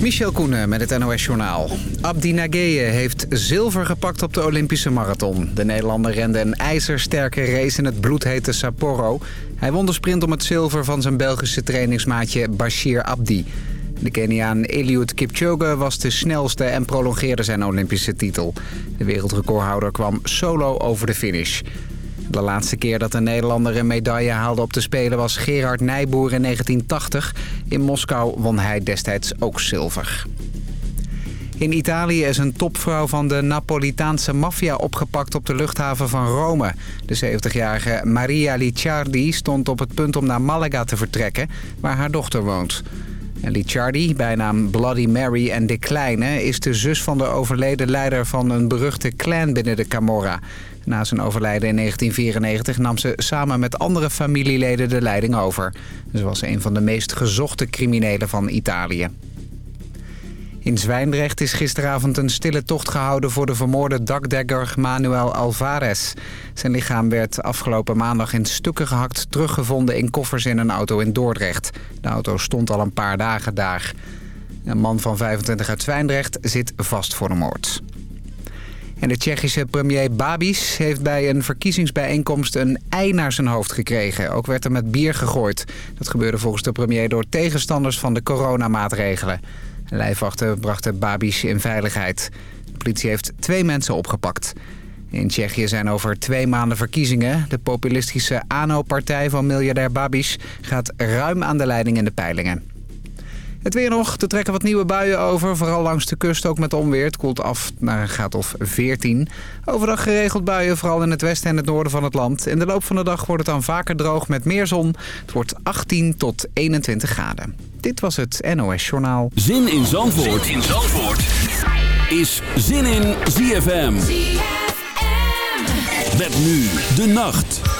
Michel Koenen met het NOS-journaal. Abdi Nageye heeft zilver gepakt op de Olympische Marathon. De Nederlander rende een ijzersterke race in het bloedhete Sapporo. Hij won de sprint om het zilver van zijn Belgische trainingsmaatje Bashir Abdi. De Keniaan Eliud Kipchoge was de snelste en prolongeerde zijn Olympische titel. De wereldrecordhouder kwam solo over de finish. De laatste keer dat een Nederlander een medaille haalde op de Spelen was Gerard Nijboer in 1980. In Moskou won hij destijds ook zilver. In Italië is een topvrouw van de Napolitaanse maffia opgepakt op de luchthaven van Rome. De 70-jarige Maria Licciardi stond op het punt om naar Malaga te vertrekken, waar haar dochter woont. En Licciardi, bijnaam Bloody Mary en de Kleine... is de zus van de overleden leider van een beruchte clan binnen de Camorra. Na zijn overlijden in 1994 nam ze samen met andere familieleden de leiding over. Ze was een van de meest gezochte criminelen van Italië. In Zwijndrecht is gisteravond een stille tocht gehouden voor de vermoorde dakdegger Manuel Alvarez. Zijn lichaam werd afgelopen maandag in stukken gehakt teruggevonden in koffers in een auto in Dordrecht. De auto stond al een paar dagen daar. Een man van 25 uit Zwijndrecht zit vast voor de moord. En de Tsjechische premier Babis heeft bij een verkiezingsbijeenkomst een ei naar zijn hoofd gekregen. Ook werd er met bier gegooid. Dat gebeurde volgens de premier door tegenstanders van de coronamaatregelen. Lijfwachten brachten Babis in veiligheid. De politie heeft twee mensen opgepakt. In Tsjechië zijn over twee maanden verkiezingen. De populistische ANO-partij van miljardair Babis gaat ruim aan de leiding in de peilingen. Het weer nog. Er trekken wat nieuwe buien over. Vooral langs de kust ook met onweer. Het koelt af naar een graad of 14. Overdag geregeld buien, vooral in het westen en het noorden van het land. In de loop van de dag wordt het dan vaker droog met meer zon. Het wordt 18 tot 21 graden. Dit was het NOS Journaal. Zin in Zandvoort, zin in Zandvoort. is Zin in ZFM. ZFM. Met nu de nacht.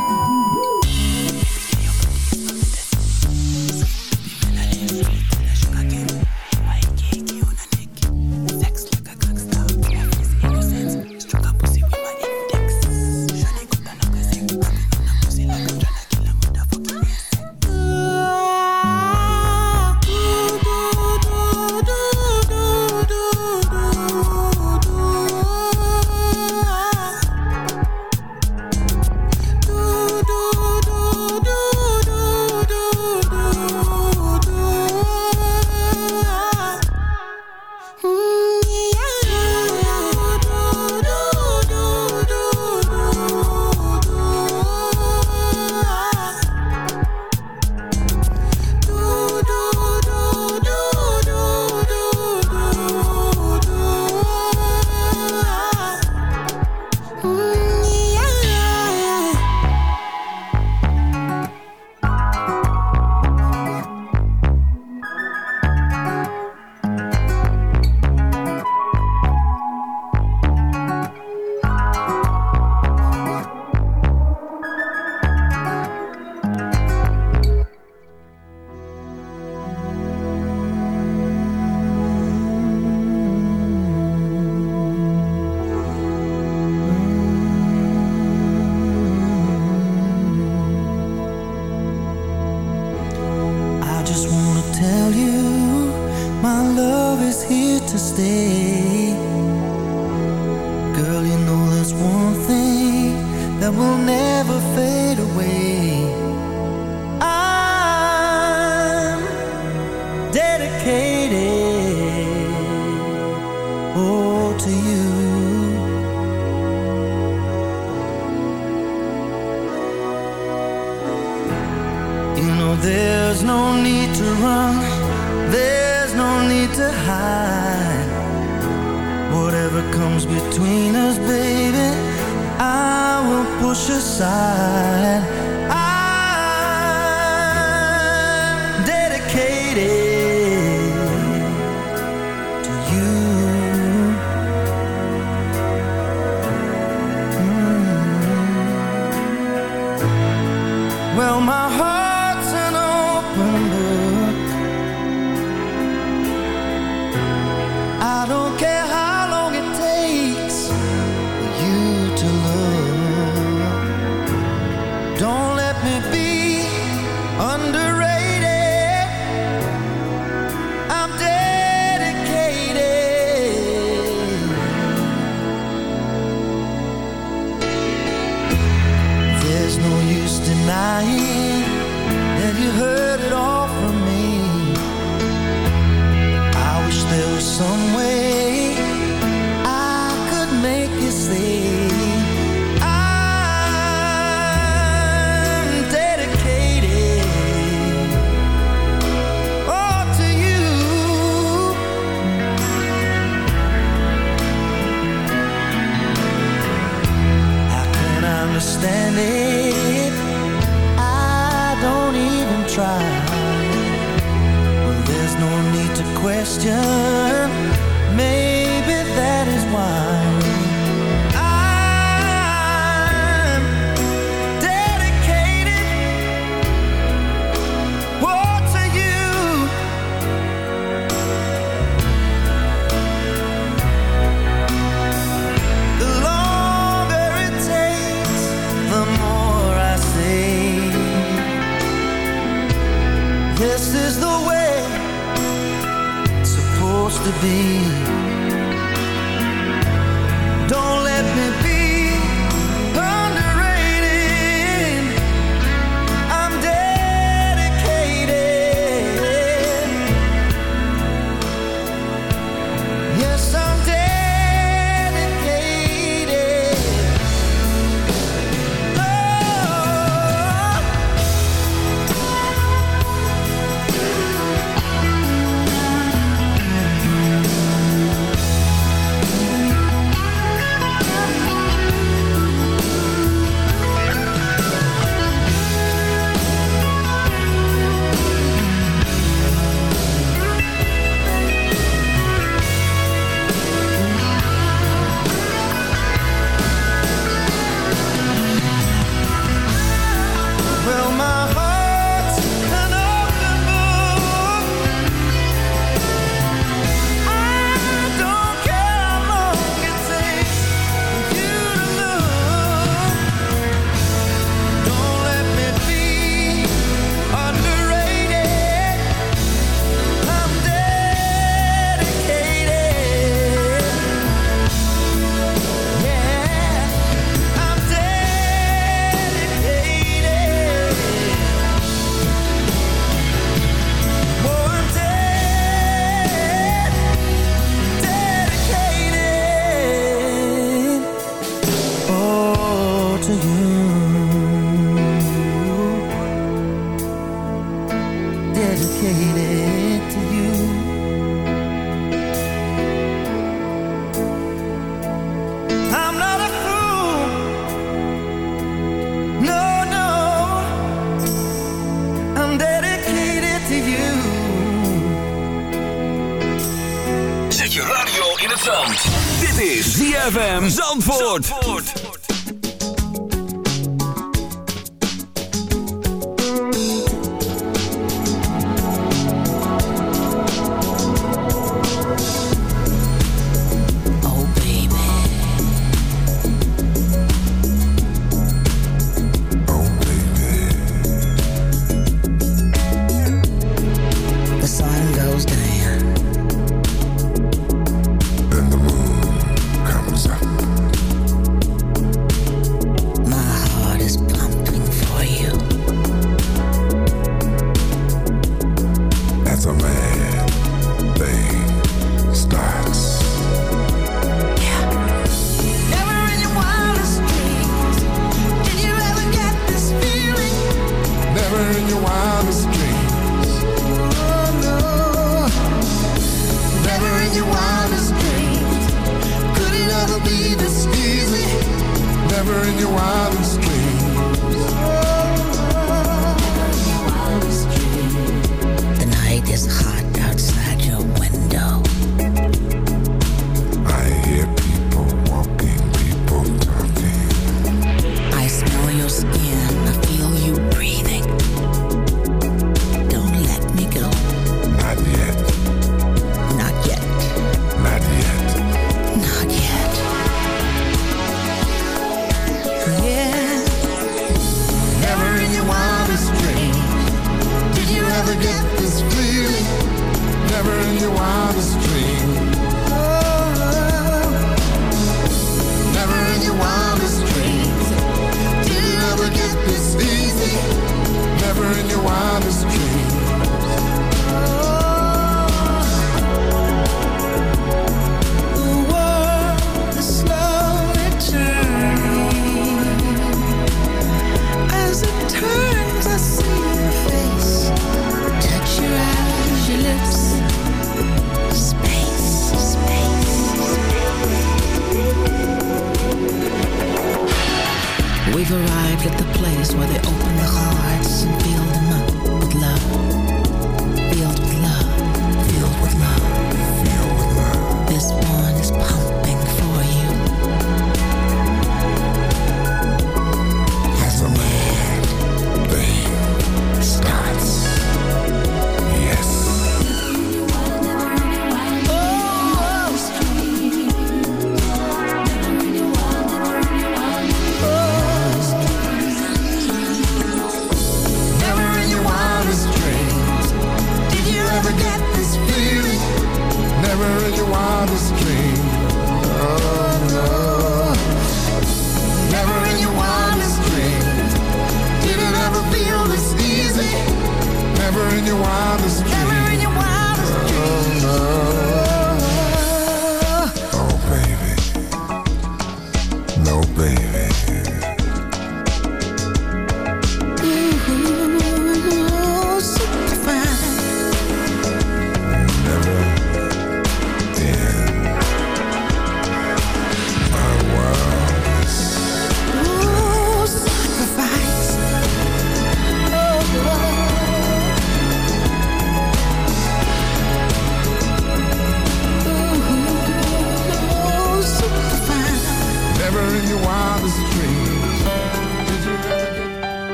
lying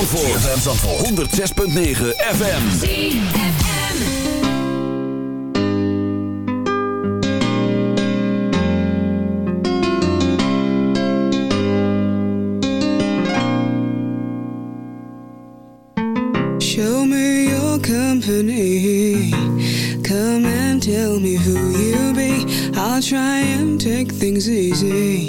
Zandvoort. ZFM Zandvoort. 106.9 FM. ZFM. Show me your company. Come and tell me who you be. I'll try and take things easy.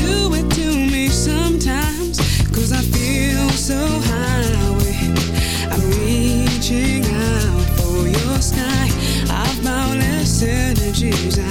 shoes. I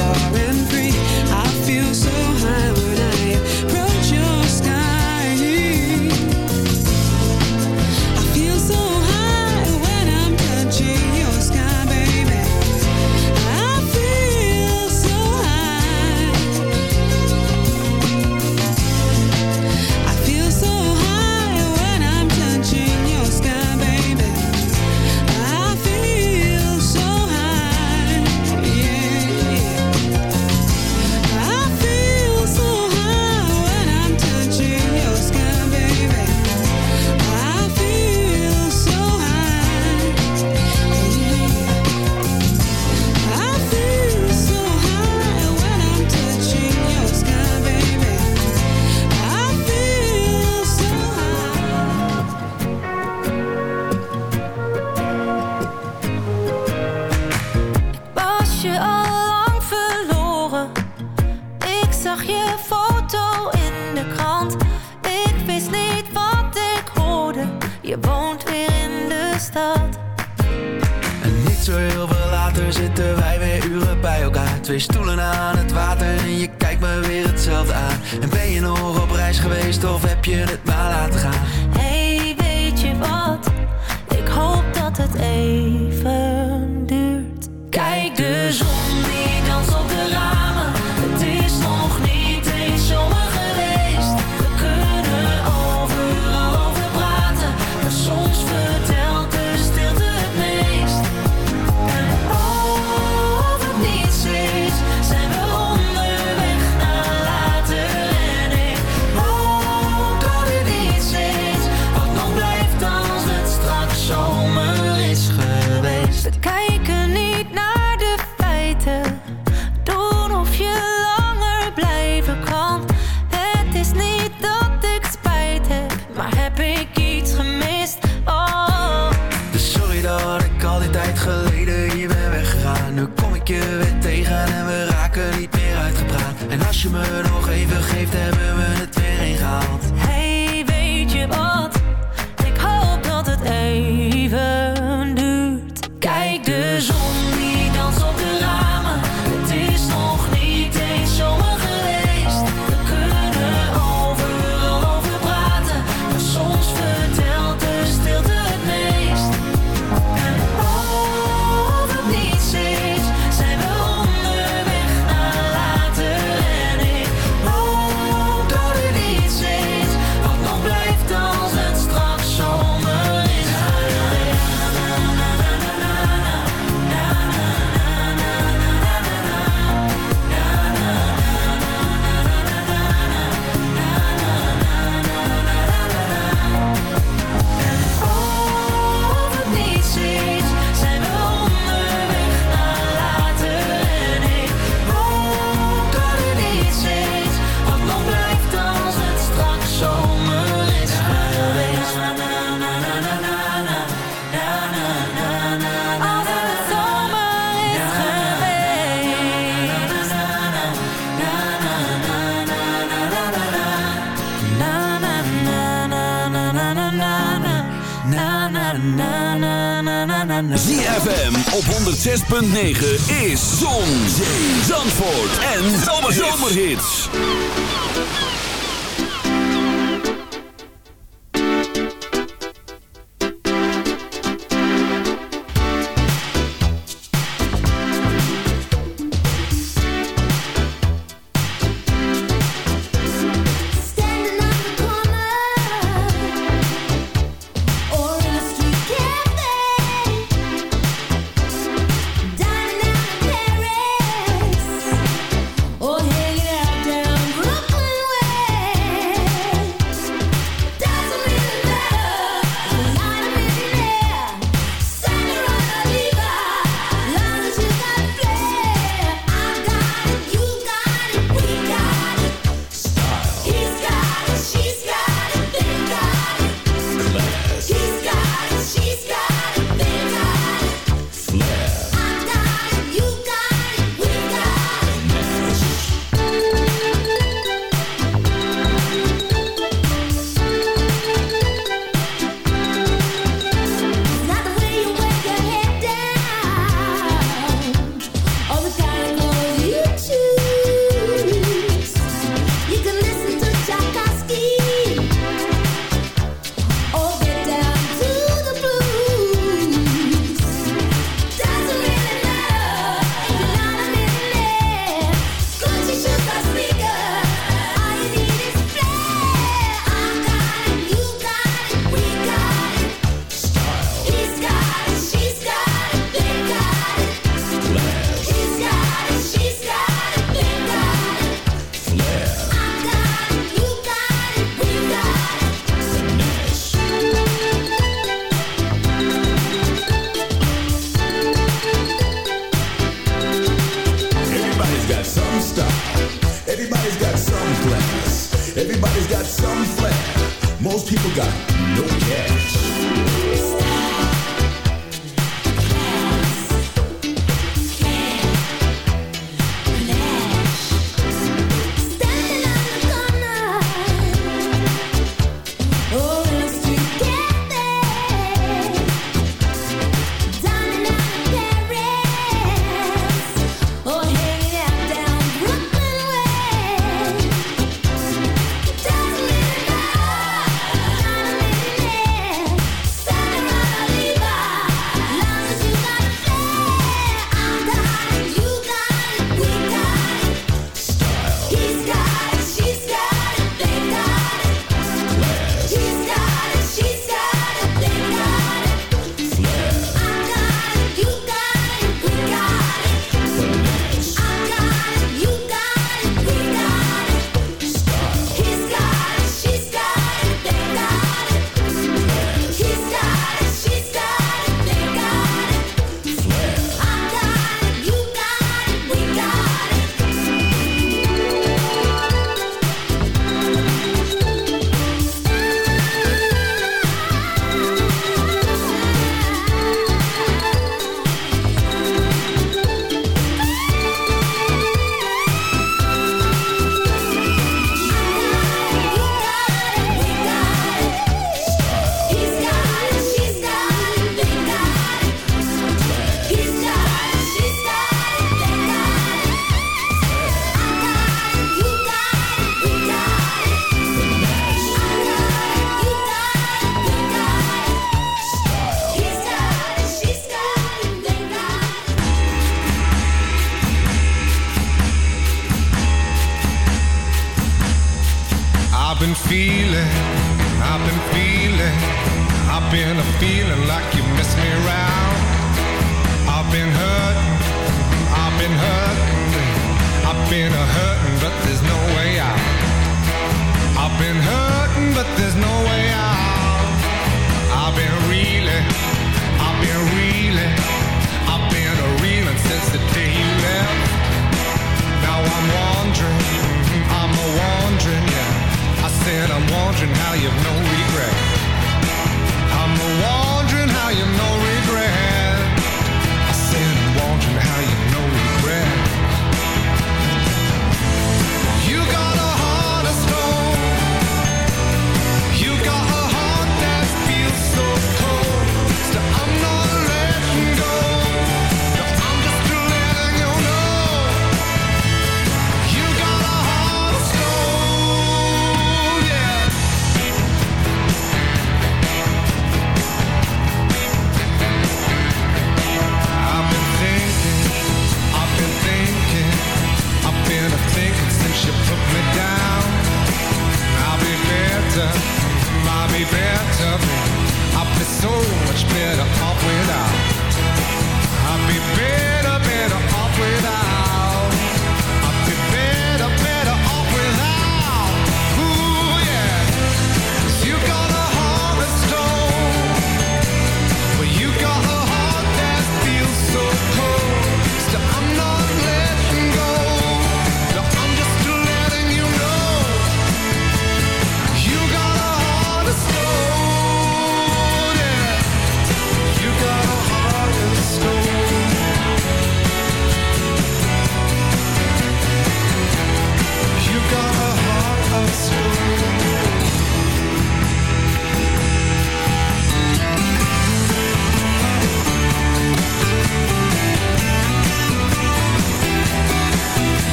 far and free foto in de krant. Ik wist niet wat ik hoorde. Je woont weer in de stad. En niet zo heel veel later zitten wij weer uren bij elkaar Twee stoelen aan het water en je kijkt me weer hetzelfde aan En ben je nog op reis geweest of heb je het maar laten gaan? Hey, weet je wat? Ik hoop dat het even duurt. Kijk, de zon 106.9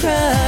Cry.